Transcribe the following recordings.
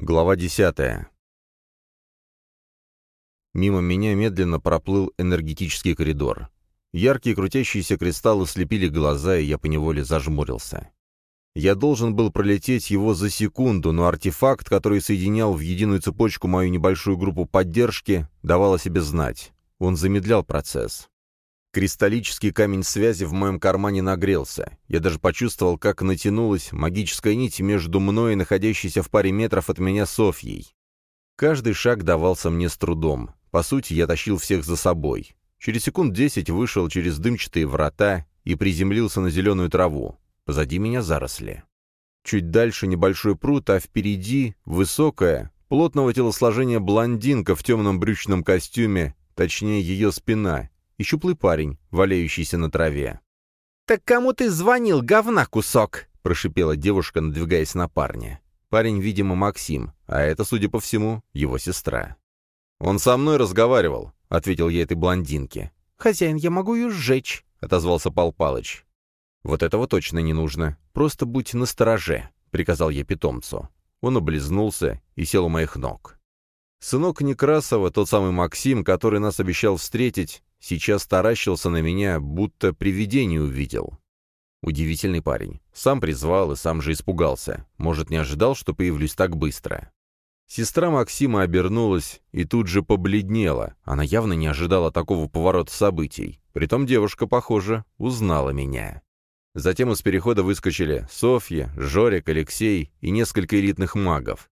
Глава десятая. Мимо меня медленно проплыл энергетический коридор. Яркие крутящиеся кристаллы слепили глаза, и я поневоле зажмурился. Я должен был пролететь его за секунду, но артефакт, который соединял в единую цепочку мою небольшую группу поддержки, давал о себе знать. Он замедлял процесс. Кристаллический камень связи в моем кармане нагрелся. Я даже почувствовал, как натянулась магическая нить между мной и находящейся в паре метров от меня Софьей. Каждый шаг давался мне с трудом. По сути, я тащил всех за собой. Через секунд десять вышел через дымчатые врата и приземлился на зеленую траву. Позади меня заросли. Чуть дальше небольшой пруд, а впереди высокая, плотного телосложения блондинка в темном брючном костюме, точнее ее спина, и щуплый парень, валяющийся на траве. «Так кому ты звонил, говна кусок?» — прошипела девушка, надвигаясь на парня. Парень, видимо, Максим, а это, судя по всему, его сестра. «Он со мной разговаривал», — ответил я этой блондинке. «Хозяин, я могу ее сжечь», — отозвался Пал Палыч. «Вот этого точно не нужно. Просто будь настороже», — приказал я питомцу. Он облизнулся и сел у моих ног. Сынок Некрасова, тот самый Максим, который нас обещал встретить, Сейчас таращился на меня, будто привидение увидел. Удивительный парень. Сам призвал и сам же испугался. Может, не ожидал, что появлюсь так быстро. Сестра Максима обернулась и тут же побледнела. Она явно не ожидала такого поворота событий. Притом девушка, похоже, узнала меня. Затем из перехода выскочили Софья, Жорик, Алексей и несколько элитных магов.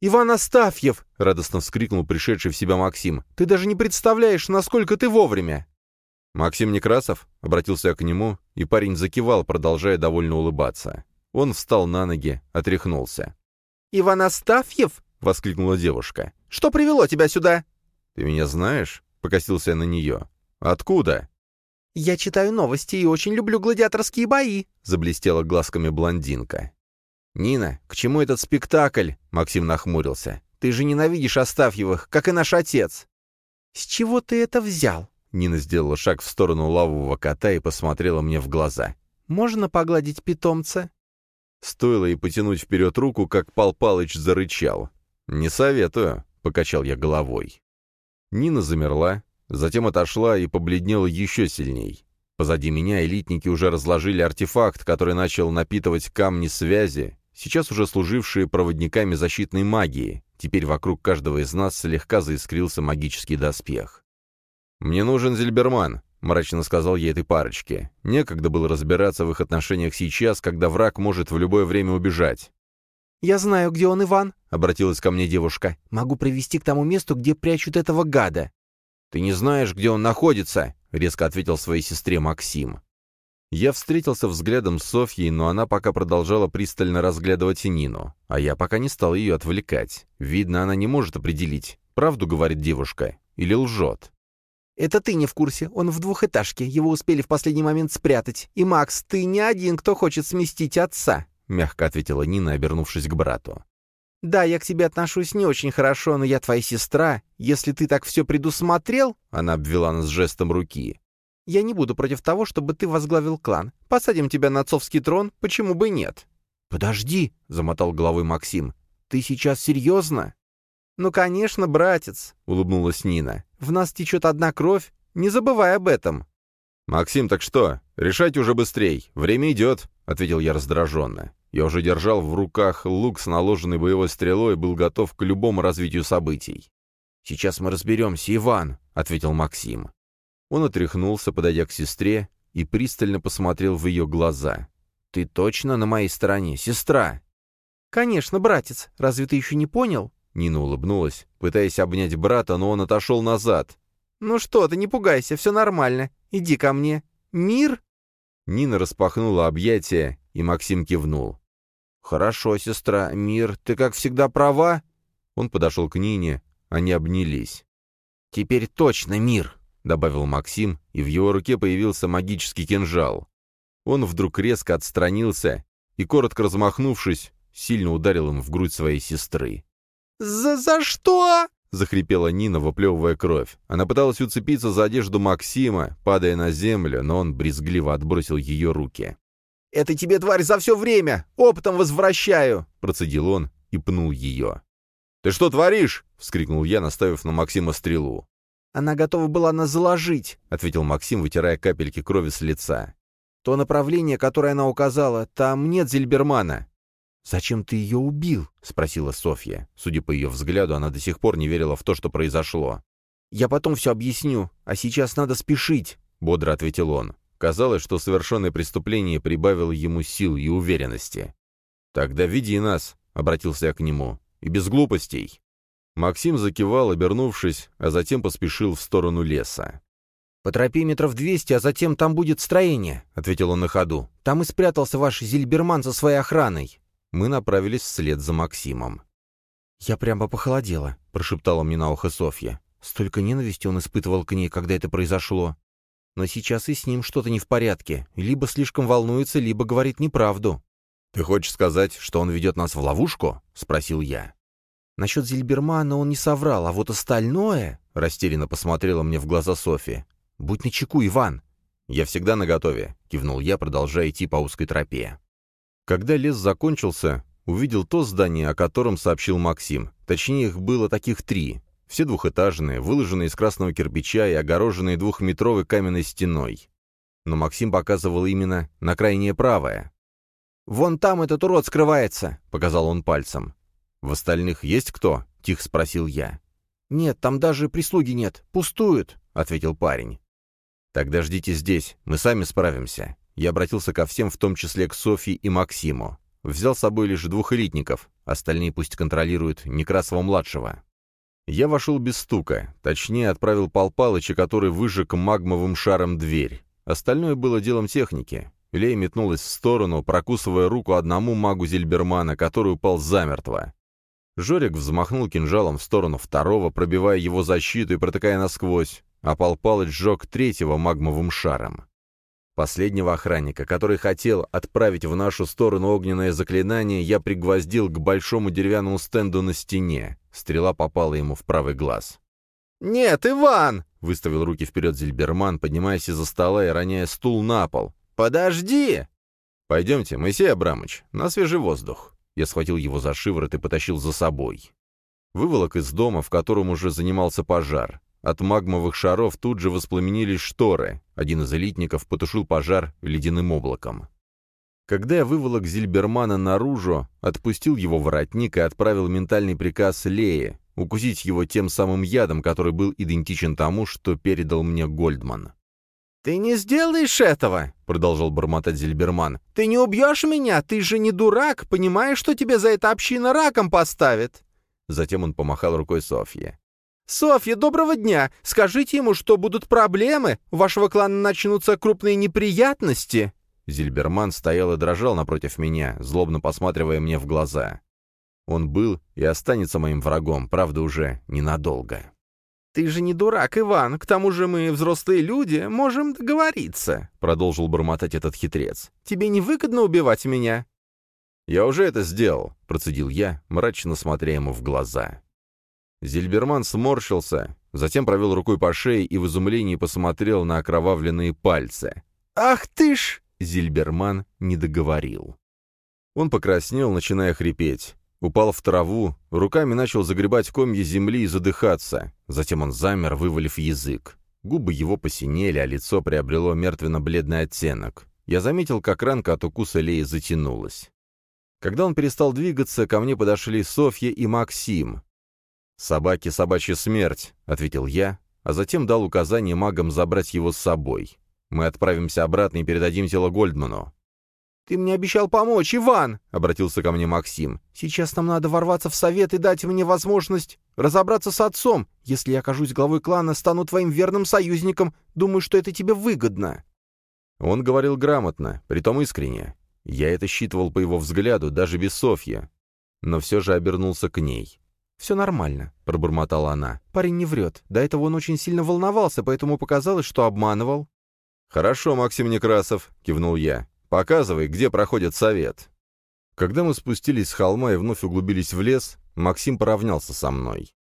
«Иван Астафьев!» — радостно вскрикнул пришедший в себя Максим. «Ты даже не представляешь, насколько ты вовремя!» «Максим Некрасов?» — обратился я к нему, и парень закивал, продолжая довольно улыбаться. Он встал на ноги, отряхнулся. «Иван Астафьев?» — воскликнула девушка. «Что привело тебя сюда?» «Ты меня знаешь?» — покосился я на нее. «Откуда?» «Я читаю новости и очень люблю гладиаторские бои», — заблестела глазками блондинка. «Нина, к чему этот спектакль?» — Максим нахмурился. «Ты же ненавидишь Астафьевых, как и наш отец». «С чего ты это взял?» Нина сделала шаг в сторону лавового кота и посмотрела мне в глаза. «Можно погладить питомца?» Стоило ей потянуть вперед руку, как Пал Палыч зарычал. «Не советую», — покачал я головой. Нина замерла, затем отошла и побледнела еще сильней. Позади меня элитники уже разложили артефакт, который начал напитывать камни связи, сейчас уже служившие проводниками защитной магии. Теперь вокруг каждого из нас слегка заискрился магический доспех. «Мне нужен Зельберман», — мрачно сказал я этой парочке. Некогда было разбираться в их отношениях сейчас, когда враг может в любое время убежать. «Я знаю, где он, Иван», — обратилась ко мне девушка. «Могу привести к тому месту, где прячут этого гада». «Ты не знаешь, где он находится», — резко ответил своей сестре Максим. Я встретился взглядом с Софьей, но она пока продолжала пристально разглядывать Нину, а я пока не стал ее отвлекать. Видно, она не может определить, правду говорит девушка или лжет. «Это ты не в курсе. Он в двухэтажке. Его успели в последний момент спрятать. И, Макс, ты не один, кто хочет сместить отца», — мягко ответила Нина, обернувшись к брату. «Да, я к тебе отношусь не очень хорошо, но я твоя сестра. Если ты так все предусмотрел...» — она обвела нас жестом руки. Я не буду против того, чтобы ты возглавил клан. Посадим тебя на отцовский трон, почему бы нет?» «Подожди», — замотал головой Максим. «Ты сейчас серьезно?» «Ну, конечно, братец», — улыбнулась Нина. «В нас течет одна кровь, не забывай об этом». «Максим, так что? Решайте уже быстрей. Время идет», — ответил я раздраженно. Я уже держал в руках лук с наложенной боевой стрелой и был готов к любому развитию событий. «Сейчас мы разберемся, Иван», — ответил Максим. Он отряхнулся, подойдя к сестре, и пристально посмотрел в ее глаза. «Ты точно на моей стороне, сестра?» «Конечно, братец. Разве ты еще не понял?» Нина улыбнулась, пытаясь обнять брата, но он отошел назад. «Ну что ты, не пугайся, все нормально. Иди ко мне. Мир?» Нина распахнула объятия, и Максим кивнул. «Хорошо, сестра, мир, ты как всегда права?» Он подошел к Нине, они обнялись. «Теперь точно мир!» Добавил Максим, и в его руке появился магический кинжал. Он вдруг резко отстранился и, коротко размахнувшись, сильно ударил им в грудь своей сестры. «За, за что?» — захрипела Нина, выплевывая кровь. Она пыталась уцепиться за одежду Максима, падая на землю, но он брезгливо отбросил ее руки. «Это тебе, тварь, за все время! Опытом возвращаю!» — процедил он и пнул ее. «Ты что творишь?» — вскрикнул я, наставив на Максима стрелу. «Она готова была нас заложить», — ответил Максим, вытирая капельки крови с лица. «То направление, которое она указала, там нет Зильбермана». «Зачем ты ее убил?» — спросила Софья. Судя по ее взгляду, она до сих пор не верила в то, что произошло. «Я потом все объясню, а сейчас надо спешить», — бодро ответил он. Казалось, что совершенное преступление прибавило ему сил и уверенности. «Тогда веди нас», — обратился я к нему, — «и без глупостей». Максим закивал, обернувшись, а затем поспешил в сторону леса. «По тропе метров двести, а затем там будет строение», — ответил он на ходу. «Там и спрятался ваш Зильберман со своей охраной». Мы направились вслед за Максимом. «Я прямо похолодела», — прошептала мне на ухо Софья. Столько ненависти он испытывал к ней, когда это произошло. Но сейчас и с ним что-то не в порядке. Либо слишком волнуется, либо говорит неправду. «Ты хочешь сказать, что он ведет нас в ловушку?» — спросил я. Насчет Зильбермана он не соврал, а вот остальное... Растерянно посмотрела мне в глаза Софи. «Будь начеку, Иван!» «Я всегда наготове», — кивнул я, продолжая идти по узкой тропе. Когда лес закончился, увидел то здание, о котором сообщил Максим. Точнее, их было таких три. Все двухэтажные, выложенные из красного кирпича и огороженные двухметровой каменной стеной. Но Максим показывал именно на крайнее правое. «Вон там этот урод скрывается», — показал он пальцем. «В остальных есть кто?» — тихо спросил я. «Нет, там даже прислуги нет. Пустуют», — ответил парень. «Тогда ждите здесь, мы сами справимся». Я обратился ко всем, в том числе к Софье и Максиму. Взял с собой лишь двух элитников, остальные пусть контролируют Некрасова-младшего. Я вошел без стука, точнее отправил Пал Палыча, который выжег магмовым шаром дверь. Остальное было делом техники. Лея метнулась в сторону, прокусывая руку одному магу Зельбермана, который упал замертво. Жорик взмахнул кинжалом в сторону второго, пробивая его защиту и протыкая насквозь, а Пал Палыч сжег третьего магмовым шаром. Последнего охранника, который хотел отправить в нашу сторону огненное заклинание, я пригвоздил к большому деревянному стенду на стене. Стрела попала ему в правый глаз. «Нет, Иван!» — выставил руки вперед Зильберман, поднимаясь из-за стола и роняя стул на пол. «Подожди!» «Пойдемте, Моисей Абрамович, на свежий воздух». Я схватил его за шиворот и потащил за собой. Выволок из дома, в котором уже занимался пожар. От магмовых шаров тут же воспламенились шторы. Один из элитников потушил пожар ледяным облаком. Когда я выволок Зильбермана наружу, отпустил его воротник и отправил ментальный приказ Лее укусить его тем самым ядом, который был идентичен тому, что передал мне Гольдман. «Ты не сделаешь этого!» — продолжал бормотать Зельберман. «Ты не убьешь меня! Ты же не дурак! Понимаешь, что тебе за это община раком поставит!» Затем он помахал рукой Софье. «Софья, доброго дня! Скажите ему, что будут проблемы! У вашего клана начнутся крупные неприятности!» Зильберман стоял и дрожал напротив меня, злобно посматривая мне в глаза. Он был и останется моим врагом, правда, уже ненадолго. «Ты же не дурак, Иван, к тому же мы, взрослые люди, можем договориться», — продолжил бормотать этот хитрец. «Тебе не выгодно убивать меня?» «Я уже это сделал», — процедил я, мрачно смотря ему в глаза. Зильберман сморщился, затем провел рукой по шее и в изумлении посмотрел на окровавленные пальцы. «Ах ты ж!» — Зильберман не договорил. Он покраснел, начиная хрипеть. Упал в траву, руками начал загребать комья земли и задыхаться. Затем он замер, вывалив язык. Губы его посинели, а лицо приобрело мертвенно-бледный оттенок. Я заметил, как ранка от укуса Леи затянулась. Когда он перестал двигаться, ко мне подошли Софья и Максим. «Собаки — собачья смерть», — ответил я, а затем дал указание магам забрать его с собой. Мы отправимся обратно и передадим тело Гольдману. «Ты мне обещал помочь, Иван!» — обратился ко мне Максим. «Сейчас нам надо ворваться в совет и дать мне возможность разобраться с отцом. Если я окажусь главой клана, стану твоим верным союзником. Думаю, что это тебе выгодно». Он говорил грамотно, притом искренне. Я это считывал по его взгляду, даже без Софьи. Но все же обернулся к ней. «Все нормально», — пробормотала она. «Парень не врет. До этого он очень сильно волновался, поэтому показалось, что обманывал». «Хорошо, Максим Некрасов», — кивнул я. Показывай, где проходит совет». Когда мы спустились с холма и вновь углубились в лес, Максим поравнялся со мной.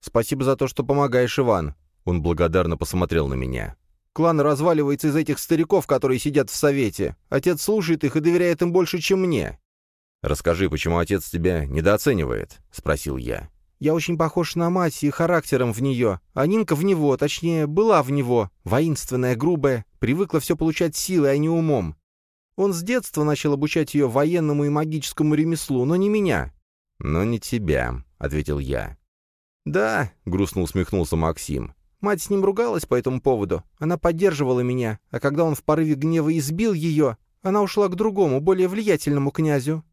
«Спасибо за то, что помогаешь, Иван». Он благодарно посмотрел на меня. «Клан разваливается из этих стариков, которые сидят в совете. Отец слушает их и доверяет им больше, чем мне». «Расскажи, почему отец тебя недооценивает?» — спросил я. Я очень похож на мать и характером в нее, а Нинка в него, точнее, была в него, воинственная, грубая, привыкла все получать силой, а не умом. Он с детства начал обучать ее военному и магическому ремеслу, но не меня». «Но не тебя», — ответил я. «Да», — грустно усмехнулся Максим. «Мать с ним ругалась по этому поводу. Она поддерживала меня, а когда он в порыве гнева избил ее, она ушла к другому, более влиятельному князю».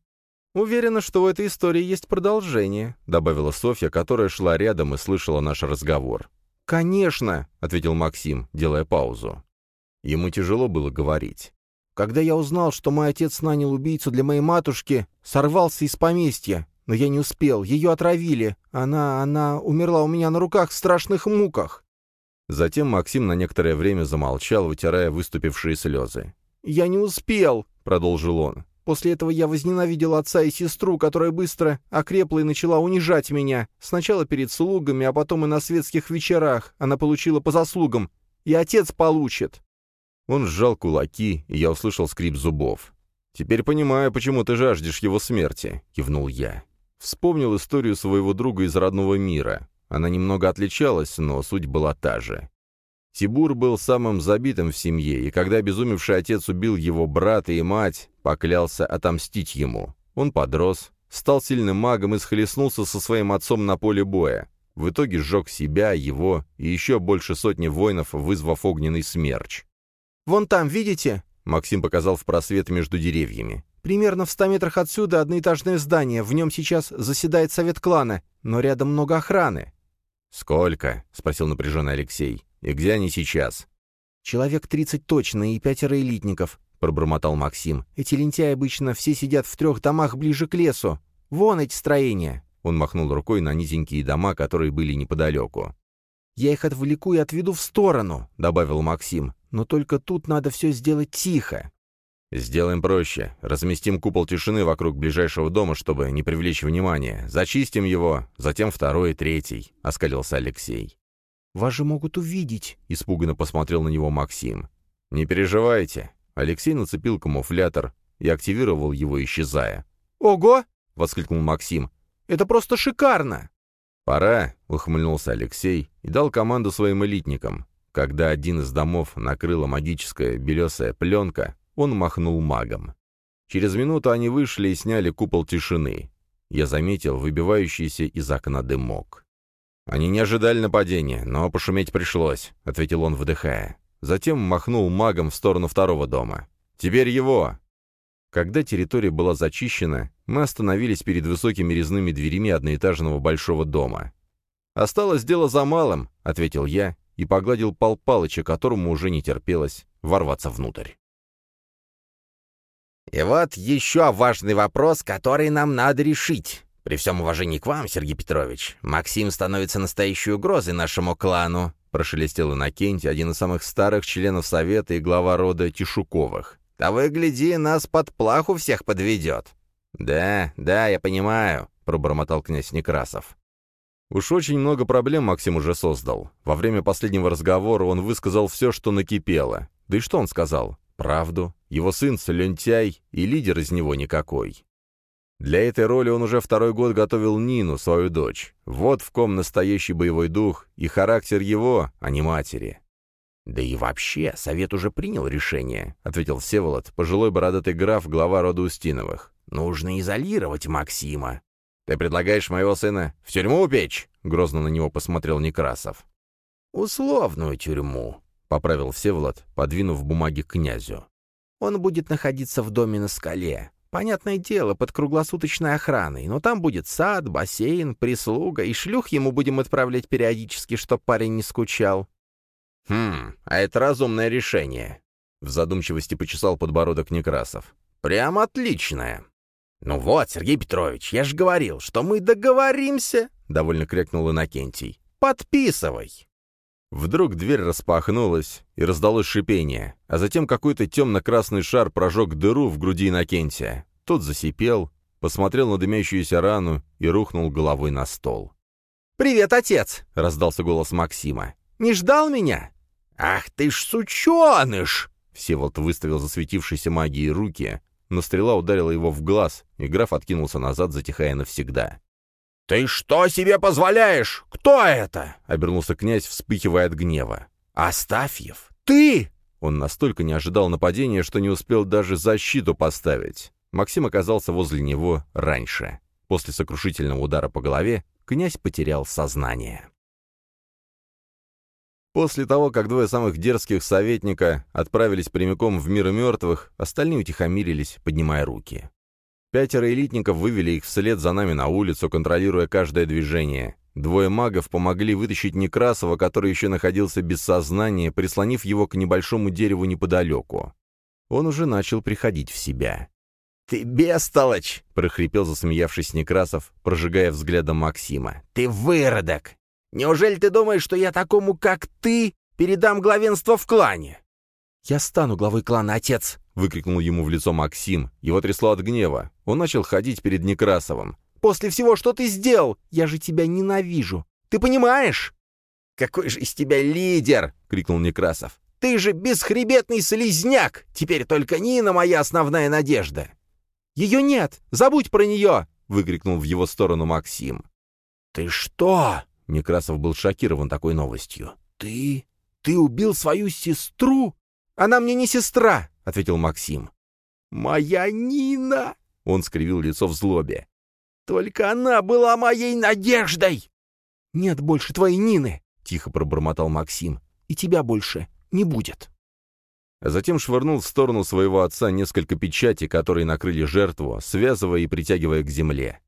«Уверена, что у этой истории есть продолжение», — добавила Софья, которая шла рядом и слышала наш разговор. «Конечно», — ответил Максим, делая паузу. Ему тяжело было говорить. Когда я узнал, что мой отец нанял убийцу для моей матушки, сорвался из поместья, но я не успел, ее отравили. Она, она умерла у меня на руках в страшных муках. Затем Максим на некоторое время замолчал, вытирая выступившие слезы. «Я не успел», — продолжил он. «После этого я возненавидел отца и сестру, которая быстро окрепла и начала унижать меня. Сначала перед слугами, а потом и на светских вечерах. Она получила по заслугам. И отец получит». Он сжал кулаки, и я услышал скрип зубов. «Теперь понимаю, почему ты жаждешь его смерти», — кивнул я. Вспомнил историю своего друга из родного мира. Она немного отличалась, но суть была та же. Тибур был самым забитым в семье, и когда обезумевший отец убил его брата и мать, поклялся отомстить ему. Он подрос, стал сильным магом и схлестнулся со своим отцом на поле боя. В итоге сжег себя, его и еще больше сотни воинов, вызвав огненный смерч. «Вон там, видите?» — Максим показал в просвет между деревьями. «Примерно в ста метрах отсюда одноэтажное здание. В нем сейчас заседает совет клана, но рядом много охраны». «Сколько?» — спросил напряженный Алексей. «И где они сейчас?» «Человек тридцать точно и пятеро элитников», — пробормотал Максим. «Эти лентяи обычно все сидят в трех домах ближе к лесу. Вон эти строения». Он махнул рукой на низенькие дома, которые были неподалеку. «Я их отвлеку и отведу в сторону», — добавил Максим. «Но только тут надо все сделать тихо». «Сделаем проще. Разместим купол тишины вокруг ближайшего дома, чтобы не привлечь внимания. Зачистим его, затем второй и третий», — оскалился Алексей. «Вас же могут увидеть», — испуганно посмотрел на него Максим. «Не переживайте». Алексей нацепил камуфлятор и активировал его, исчезая. «Ого!» — воскликнул Максим. «Это просто шикарно!» «Пора», — ухмыльнулся Алексей и дал команду своим элитникам. Когда один из домов накрыла магическая белесая пленка, он махнул магом. Через минуту они вышли и сняли купол тишины. Я заметил выбивающийся из окна дымок. «Они не ожидали нападения, но пошуметь пришлось», — ответил он, вдыхая. Затем махнул магом в сторону второго дома. «Теперь его!» Когда территория была зачищена, мы остановились перед высокими резными дверями одноэтажного большого дома. «Осталось дело за малым», — ответил я и погладил Пал Палыча, которому уже не терпелось ворваться внутрь. «И вот еще важный вопрос, который нам надо решить. При всем уважении к вам, Сергей Петрович, Максим становится настоящей угрозой нашему клану», — прошелестел Иннокентий, один из самых старых членов Совета и глава рода Тишуковых. «Да вы, гляди, нас под плаху всех подведет». «Да, да, я понимаю», — пробормотал князь Некрасов. Уж очень много проблем Максим уже создал. Во время последнего разговора он высказал все, что накипело. Да и что он сказал? Правду. Его сын — лентяй, и лидер из него никакой. Для этой роли он уже второй год готовил Нину, свою дочь. Вот в ком настоящий боевой дух и характер его, а не матери. «Да и вообще, совет уже принял решение», — ответил Всеволод, пожилой бородатый граф, глава рода Устиновых. «Нужно изолировать Максима». «Ты предлагаешь моего сына в тюрьму упечь?» — грозно на него посмотрел Некрасов. «Условную тюрьму», — поправил Всеволод, подвинув бумаги к князю. «Он будет находиться в доме на скале. Понятное дело, под круглосуточной охраной, но там будет сад, бассейн, прислуга, и шлюх ему будем отправлять периодически, чтоб парень не скучал. «Хм, а это разумное решение», — в задумчивости почесал подбородок Некрасов. «Прям отличное». «Ну вот, Сергей Петрович, я же говорил, что мы договоримся», — довольно крикнул Иннокентий. «Подписывай». Вдруг дверь распахнулась, и раздалось шипение, а затем какой-то темно-красный шар прожег дыру в груди Иннокентия. Тот засипел, посмотрел на дымящуюся рану и рухнул головой на стол. «Привет, отец!» — раздался голос Максима. «Не ждал меня?» «Ах ты ж сученыш!» Всеволод выставил засветившейся магией руки, но стрела ударила его в глаз, и граф откинулся назад, затихая навсегда. «Ты что себе позволяешь? Кто это?» — обернулся князь, вспыхивая от гнева. «Астафьев! Ты!» Он настолько не ожидал нападения, что не успел даже защиту поставить. Максим оказался возле него раньше. После сокрушительного удара по голове князь потерял сознание. После того, как двое самых дерзких советника отправились прямиком в мир мертвых, остальные утихомирились, поднимая руки. Пятеро элитников вывели их вслед за нами на улицу, контролируя каждое движение. Двое магов помогли вытащить Некрасова, который еще находился без сознания, прислонив его к небольшому дереву неподалеку. Он уже начал приходить в себя. «Ты бестолочь!» — прохрипел, засмеявшись Некрасов, прожигая взглядом Максима. «Ты выродок! Неужели ты думаешь, что я такому, как ты, передам главенство в клане?» «Я стану главой клана, отец!» выкрикнул ему в лицо Максим. Его трясло от гнева. Он начал ходить перед Некрасовым. «После всего, что ты сделал, я же тебя ненавижу. Ты понимаешь?» «Какой же из тебя лидер!» — крикнул Некрасов. «Ты же бесхребетный слизняк! Теперь только Нина моя основная надежда!» «Ее нет! Забудь про нее!» — выкрикнул в его сторону Максим. «Ты что?» — Некрасов был шокирован такой новостью. «Ты... ты убил свою сестру?» «Она мне не сестра!» — ответил Максим. «Моя Нина!» — он скривил лицо в злобе. «Только она была моей надеждой!» «Нет больше твоей Нины!» — тихо пробормотал Максим. «И тебя больше не будет!» А затем швырнул в сторону своего отца несколько печатей, которые накрыли жертву, связывая и притягивая к земле.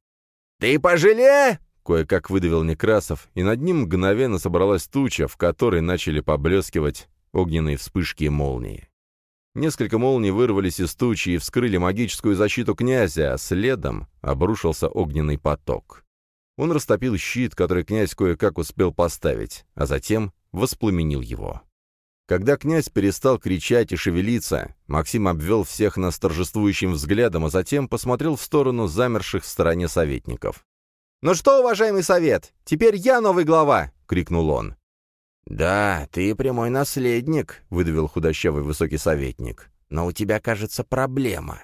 «Ты пожале!» — кое-как выдавил Некрасов, и над ним мгновенно собралась туча, в которой начали поблескивать огненные вспышки и молнии. Несколько молний вырвались из тучи и вскрыли магическую защиту князя, а следом обрушился огненный поток. Он растопил щит, который князь кое-как успел поставить, а затем воспламенил его. Когда князь перестал кричать и шевелиться, Максим обвел всех нас торжествующим взглядом, а затем посмотрел в сторону замерших в стороне советников. «Ну что, уважаемый совет, теперь я новый глава!» — крикнул он. «Да, ты прямой наследник», — выдавил худощавый высокий советник. «Но у тебя, кажется, проблема».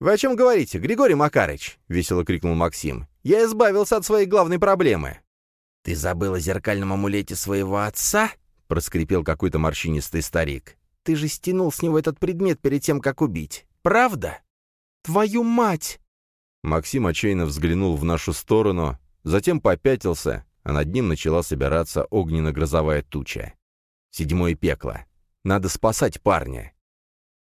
«Вы о чем говорите, Григорий Макарыч?» — весело крикнул Максим. «Я избавился от своей главной проблемы». «Ты забыл о зеркальном амулете своего отца?» — проскрипел какой-то морщинистый старик. «Ты же стянул с него этот предмет перед тем, как убить. Правда?» «Твою мать!» Максим отчаянно взглянул в нашу сторону, затем попятился, а над ним начала собираться огненно-грозовая туча. Седьмое пекло. Надо спасать парня.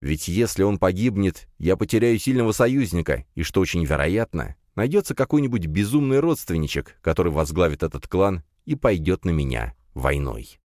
Ведь если он погибнет, я потеряю сильного союзника, и, что очень вероятно, найдется какой-нибудь безумный родственничек, который возглавит этот клан и пойдет на меня войной.